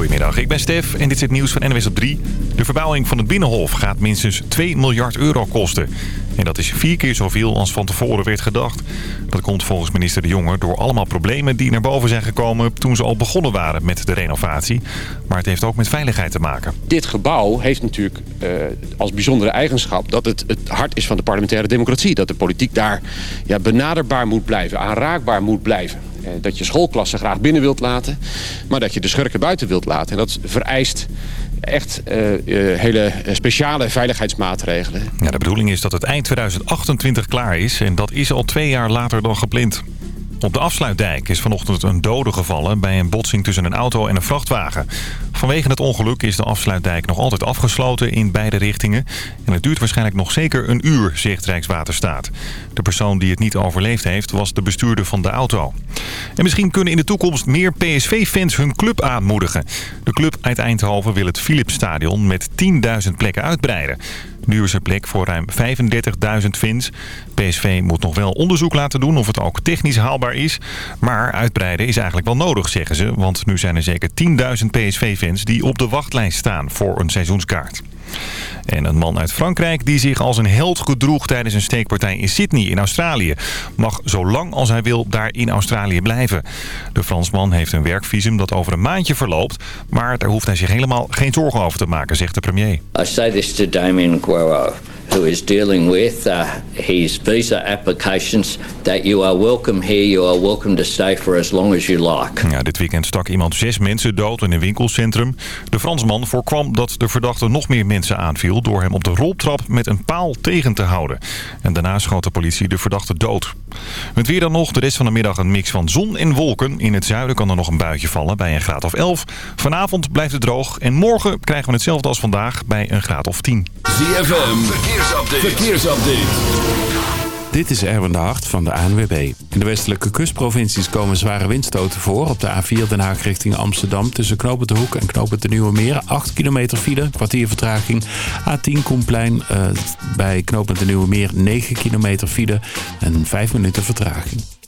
Goedemiddag, ik ben Stef en dit is het nieuws van NWS op 3. De verbouwing van het Binnenhof gaat minstens 2 miljard euro kosten. En dat is vier keer zoveel als van tevoren werd gedacht. Dat komt volgens minister De Jonge door allemaal problemen die naar boven zijn gekomen... toen ze al begonnen waren met de renovatie. Maar het heeft ook met veiligheid te maken. Dit gebouw heeft natuurlijk uh, als bijzondere eigenschap... dat het het hart is van de parlementaire democratie. Dat de politiek daar ja, benaderbaar moet blijven, aanraakbaar moet blijven. Eh, dat je schoolklassen graag binnen wilt laten, maar dat je de schurken buiten wilt laten. En dat vereist echt uh, uh, hele speciale veiligheidsmaatregelen. Ja, de bedoeling is dat het eind 2028 klaar is en dat is al twee jaar later dan gepland. Op de afsluitdijk is vanochtend een dode gevallen bij een botsing tussen een auto en een vrachtwagen. Vanwege het ongeluk is de afsluitdijk nog altijd afgesloten in beide richtingen. En het duurt waarschijnlijk nog zeker een uur, zegt Rijkswaterstaat. De persoon die het niet overleefd heeft was de bestuurder van de auto. En misschien kunnen in de toekomst meer PSV-fans hun club aanmoedigen. De club uit Eindhoven wil het Philipsstadion met 10.000 plekken uitbreiden. Nu is plek voor ruim 35.000 fans. PSV moet nog wel onderzoek laten doen of het ook technisch haalbaar is. Maar uitbreiden is eigenlijk wel nodig, zeggen ze. Want nu zijn er zeker 10.000 PSV-fans die op de wachtlijst staan voor een seizoenskaart. En een man uit Frankrijk die zich als een held gedroeg tijdens een steekpartij in Sydney in Australië... mag zo lang als hij wil daar in Australië blijven. De Fransman heeft een werkvisum dat over een maandje verloopt... maar daar hoeft hij zich helemaal geen zorgen over te maken, zegt de premier. I say this to Damien Guerrero who is dealing with uh, his visa applications that you are welcome here, you are welcome to stay for as long as you like. Ja, dit weekend stak iemand zes mensen dood in een winkelcentrum. De Fransman voorkwam dat de verdachte nog meer mensen aanviel door hem op de roltrap met een paal tegen te houden. En daarna schoot de politie de verdachte dood. Met weer dan nog de rest van de middag een mix van zon en wolken. In het zuiden kan er nog een buitje vallen bij een graad of 11. Vanavond blijft het droog en morgen krijgen we hetzelfde als vandaag bij een graad of 10. ZFM, verkeersupdate. Dit is Erwin de Hart van de ANWB. In de westelijke kustprovincies komen zware windstoten voor. Op de A4 Den Haag richting Amsterdam tussen Knopen de Hoek en Knopen de Nieuwe Meer. 8 kilometer file, kwartier vertraging. A10 Koenplein uh, bij Knopen de Nieuwe Meer 9 kilometer file en 5 minuten vertraging.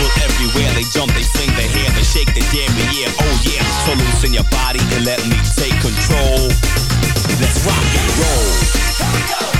People everywhere, they jump, they sing, they hear, they shake, they damn yeah, oh yeah. So loosen your body and let me take control. Let's rock and roll. Here we go.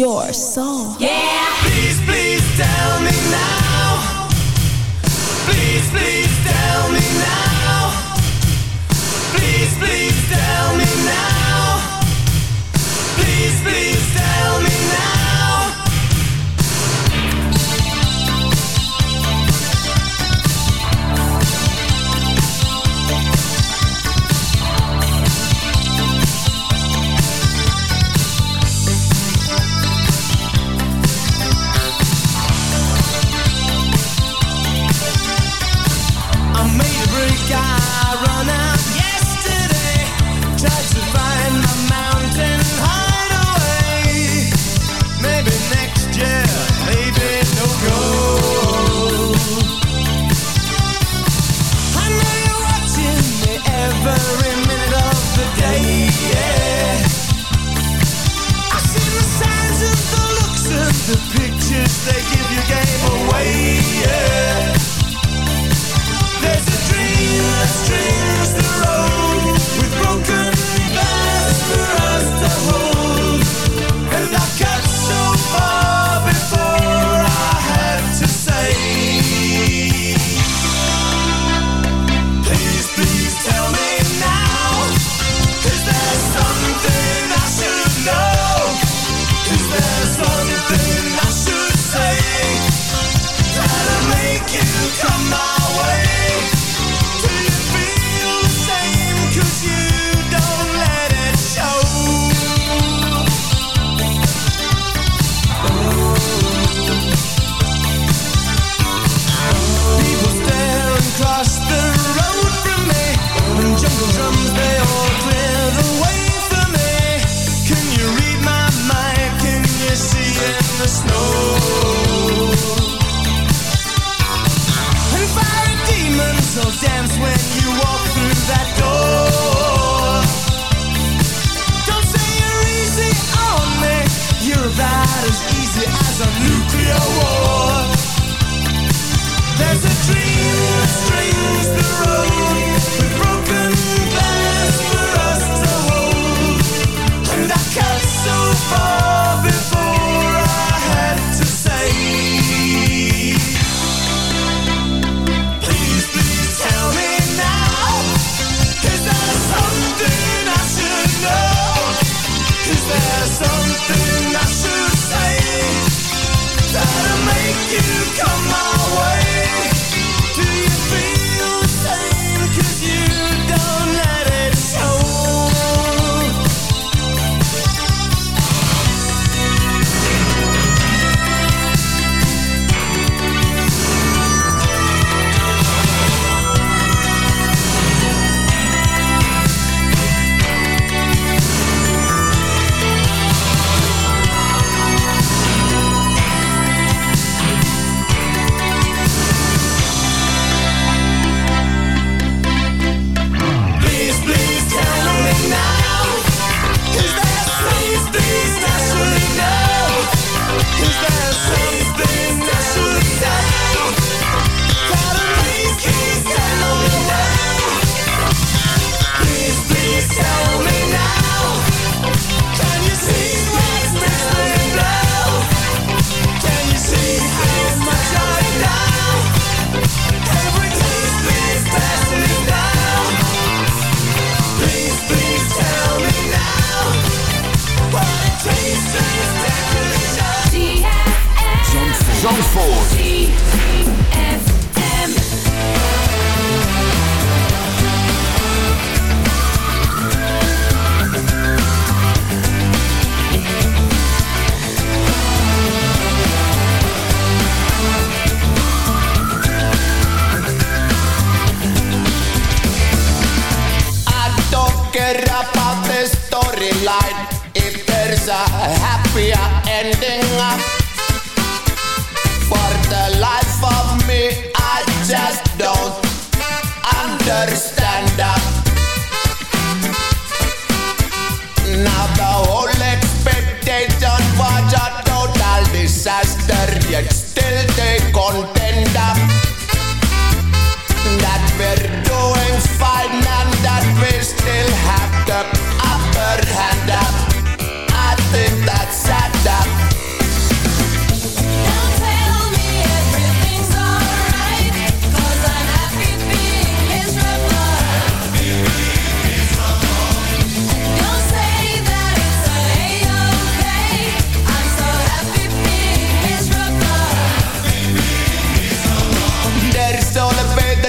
Your soul. Yeah. Please, please tell me now. Please, please tell me now.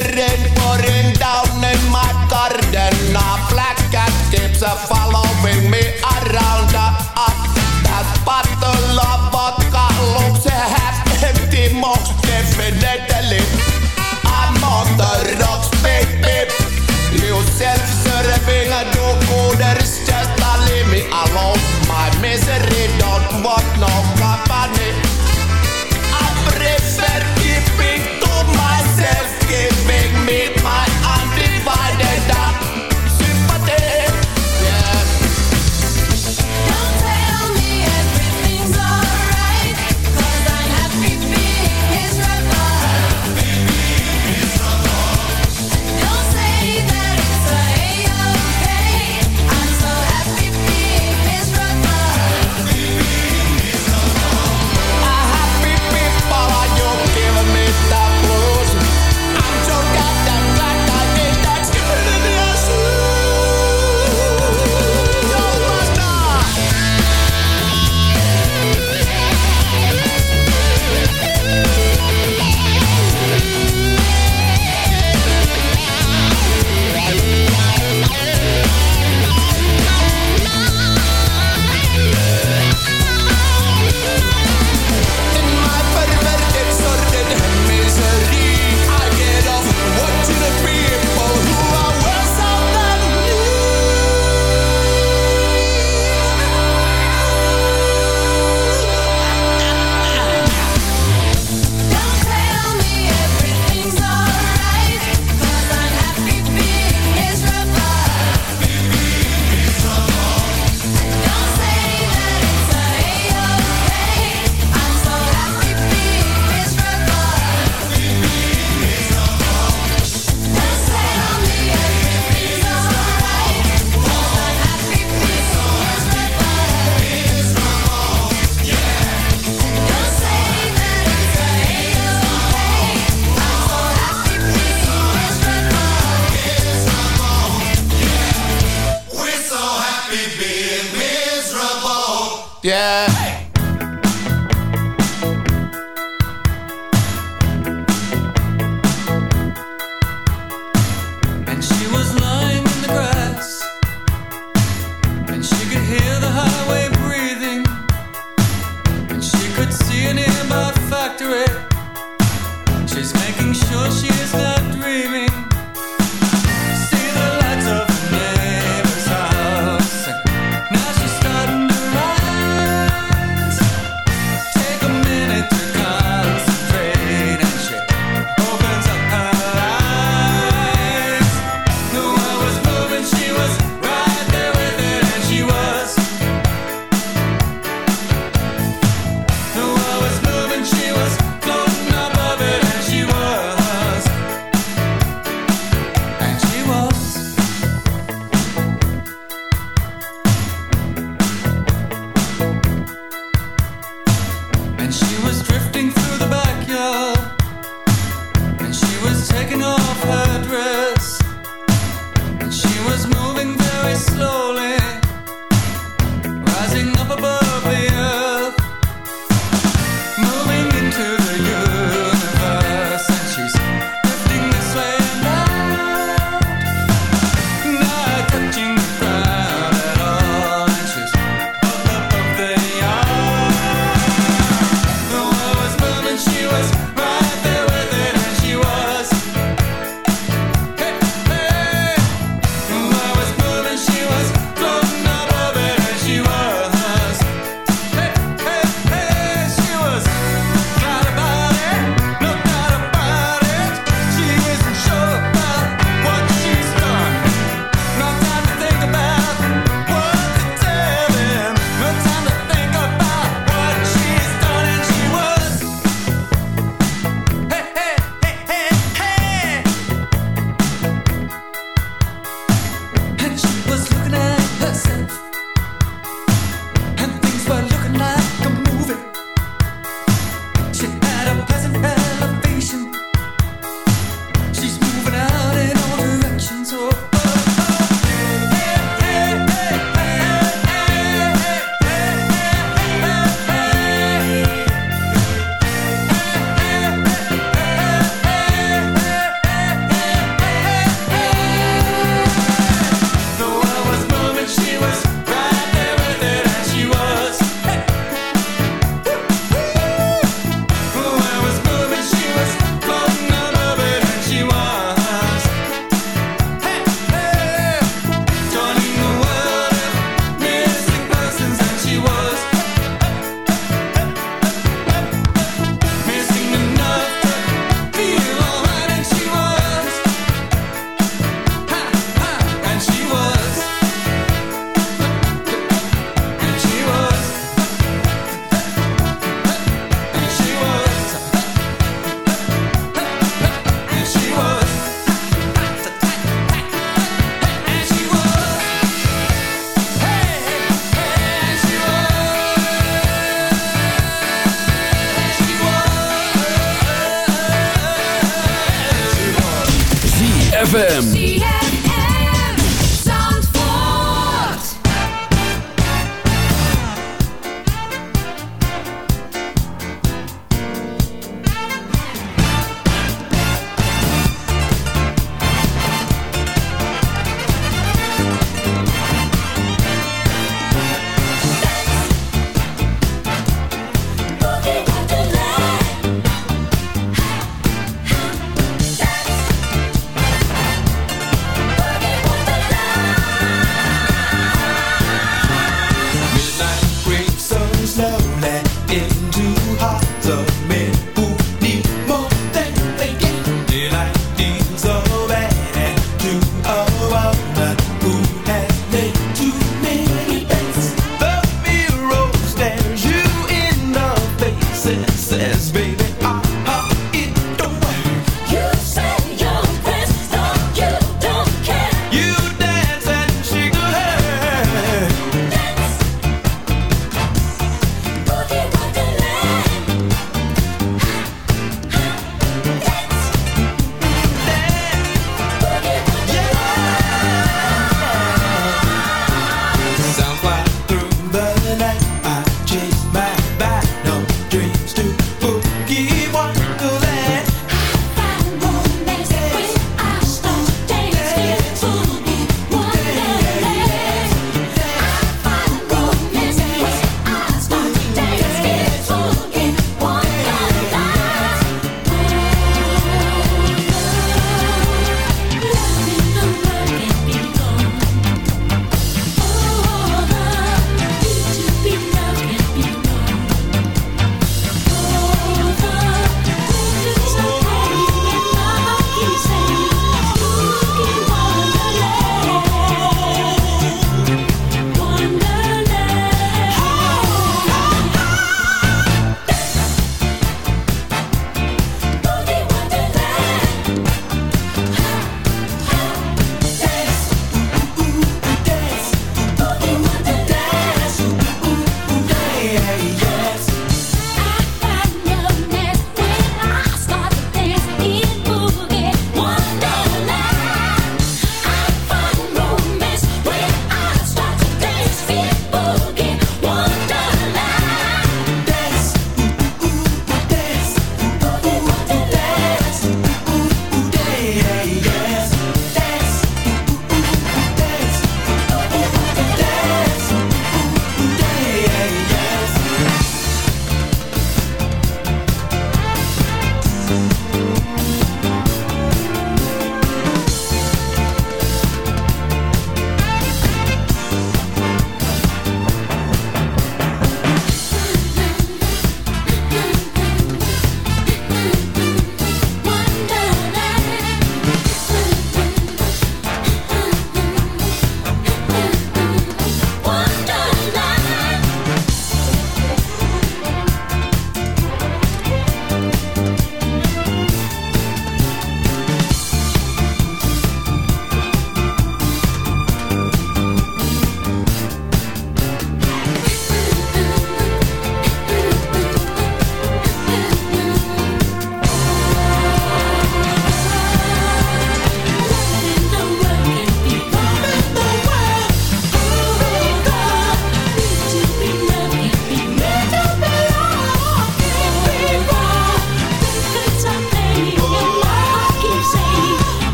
iedereen pouring down in my garden. A black cat keeps a fire.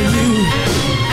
you.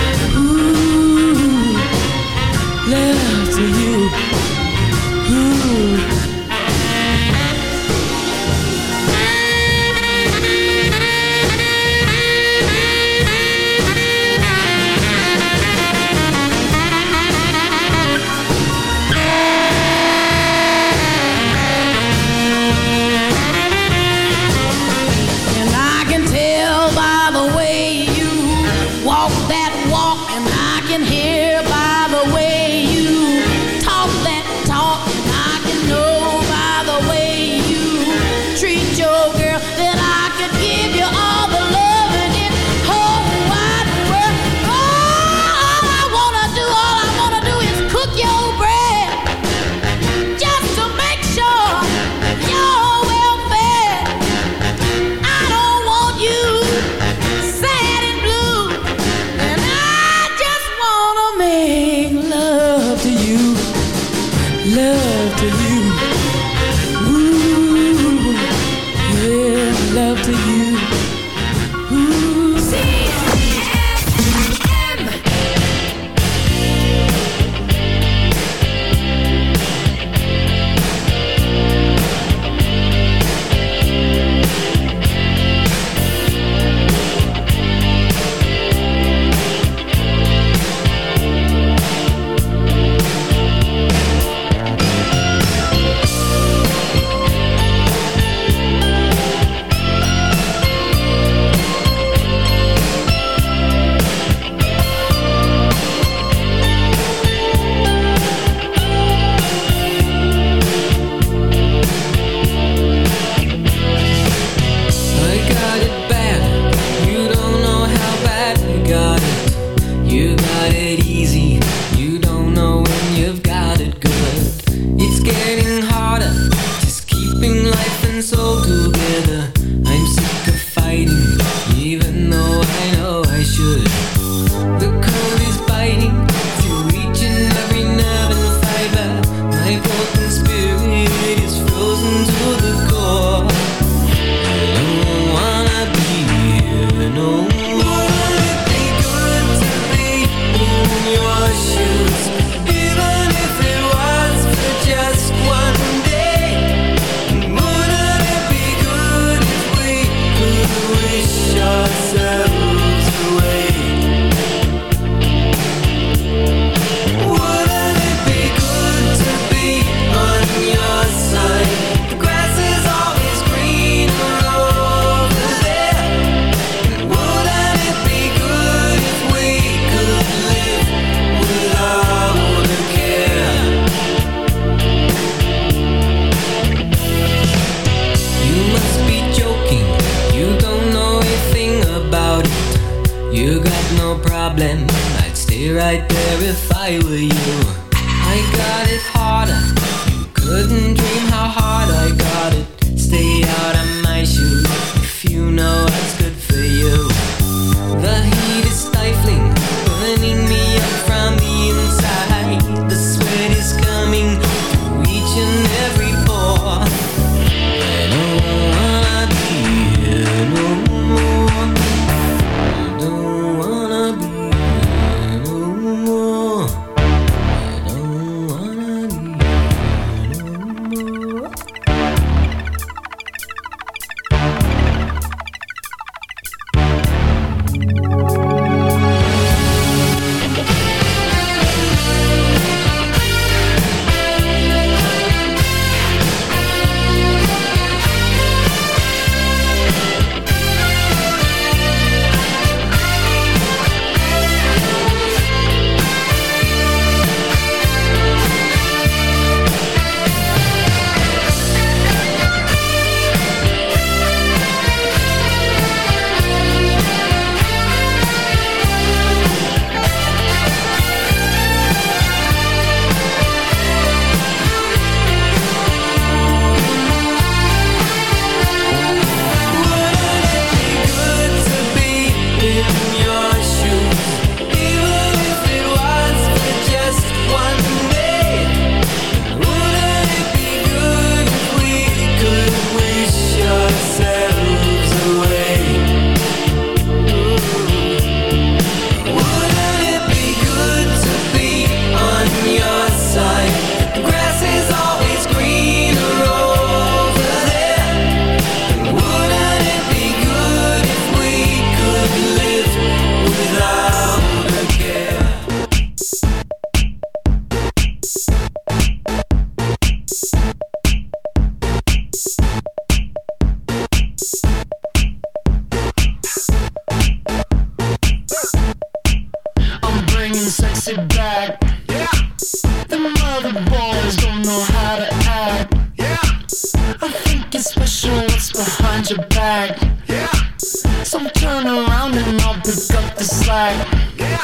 Your back. Yeah. So turn around and I'll pick up the slack. Yeah.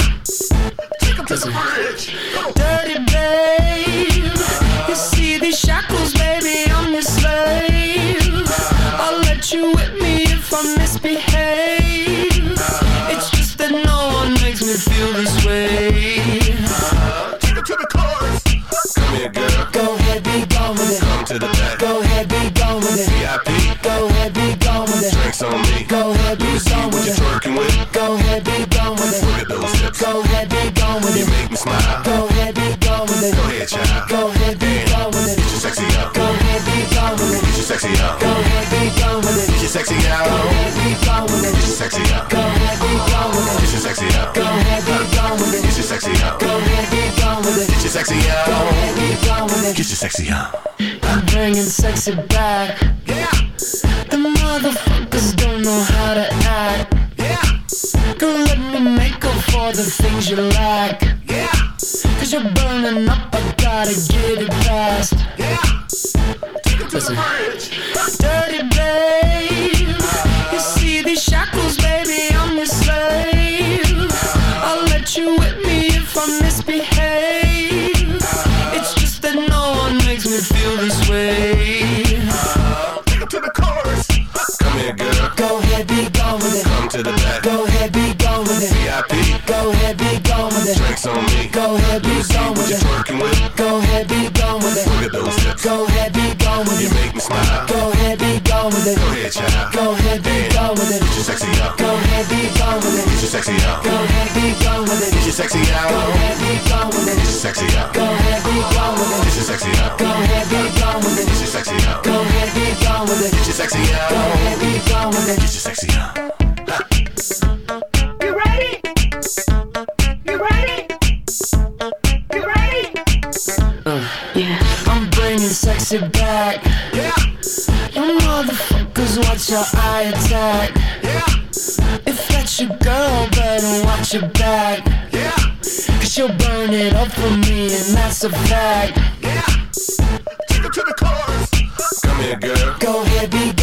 Take him to the bridge. You smile. Go ahead, be gone with it. Go ahead, child. Go ahead, be gone with it. Get your sexy out. Go ahead, be gone with it. Get your sexy out. Go ahead, be gone with it. Get your sexy out. Go ahead, be gone with it. Get your sexy out. Go ahead, be gone with it. Get your sexy out. Go ahead, be gone with it. Get your sexy out. Go ahead, be gone with it. Get your sexy out. Go ahead, be gone with it. Get your sexy out. I'm bringing sexy back. Yeah. The motherfuckers don't know how to act. Yeah. Girl, let me up for the things you lack. Yeah. Cause you're burning up, I gotta get it fast. Yeah. Take it to the bridge. Dirty babe. You see these shackles, baby, I'm your slave. I'll let you whip me if I misbehave. Gone with You it. make me smile. Go ahead, be gone with it. Go ahead, child. Go ahead, be gone with it. Get your sexy out. Go ahead, be gone with it. Get your sexy out. Go ahead, be gone with it. Get your sexy Go out. ahead, be gone with Get your sexy out. Go ahead, be gone with it. Get your sexy out. Go ahead, be gone with it. Get your sexy out. Go ahead, be gone with it. Get your sexy out. Go ahead, be gone with it. Get your sexy out. You ready? You ready? You ready? yeah. I'm bringing sexy back. You watch your eye attack. Yeah. If that's your girl, better watch your back. Yeah. Cause she'll burn it up for me, and that's a fact. Yeah. Take it to the chorus. Come here, girl. Go ahead, be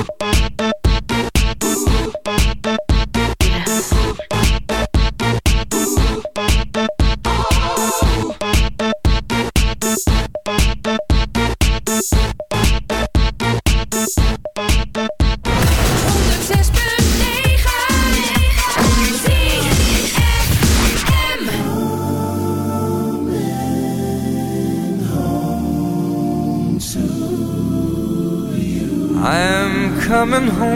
Oh.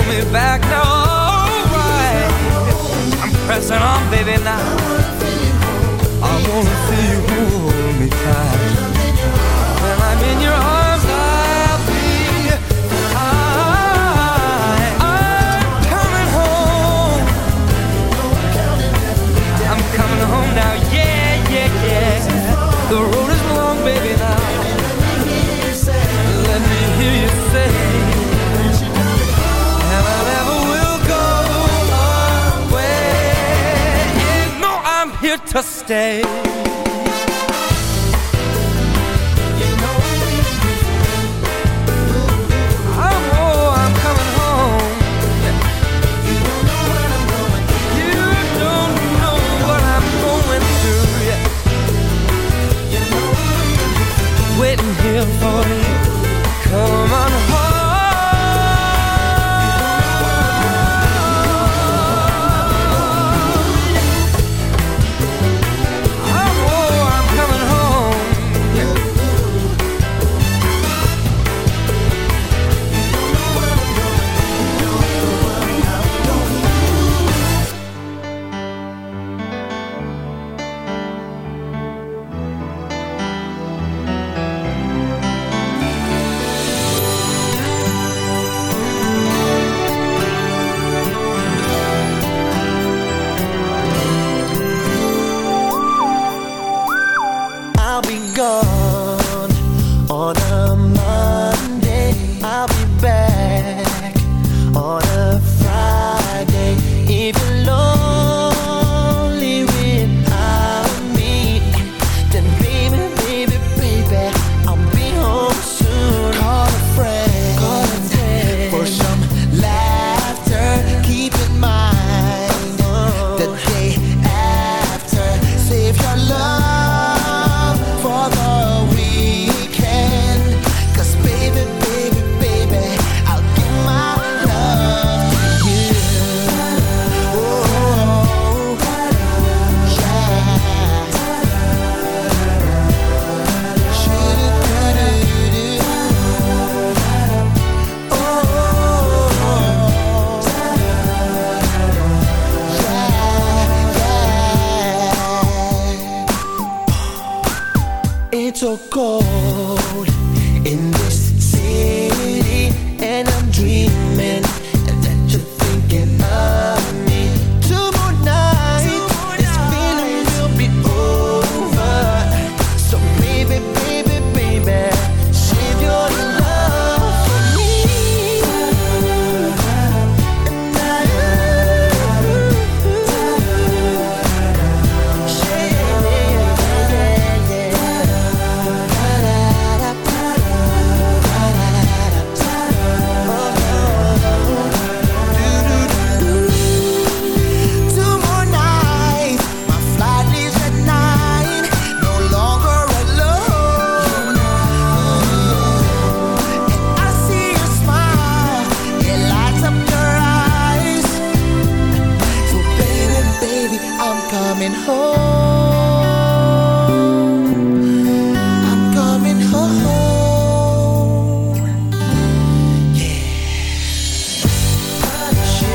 Hold me back now. Alright. I'm pressing on, baby, now. I wanna see you hold me tight. When I'm in your arms, I'll be. I'm coming home. I'm coming home now, yeah, yeah, yeah. The road is long, baby, now. Let me hear you say, going oh, you don't know what I'm going through. Waiting here for you. Come on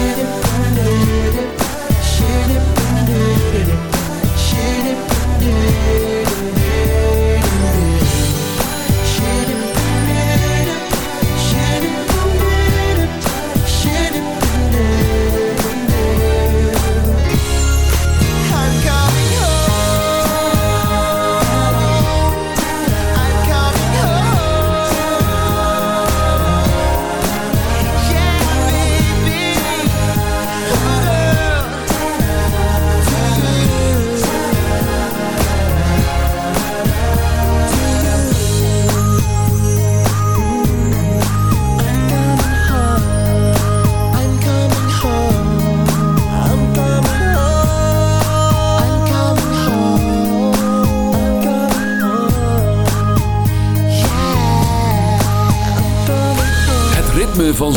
living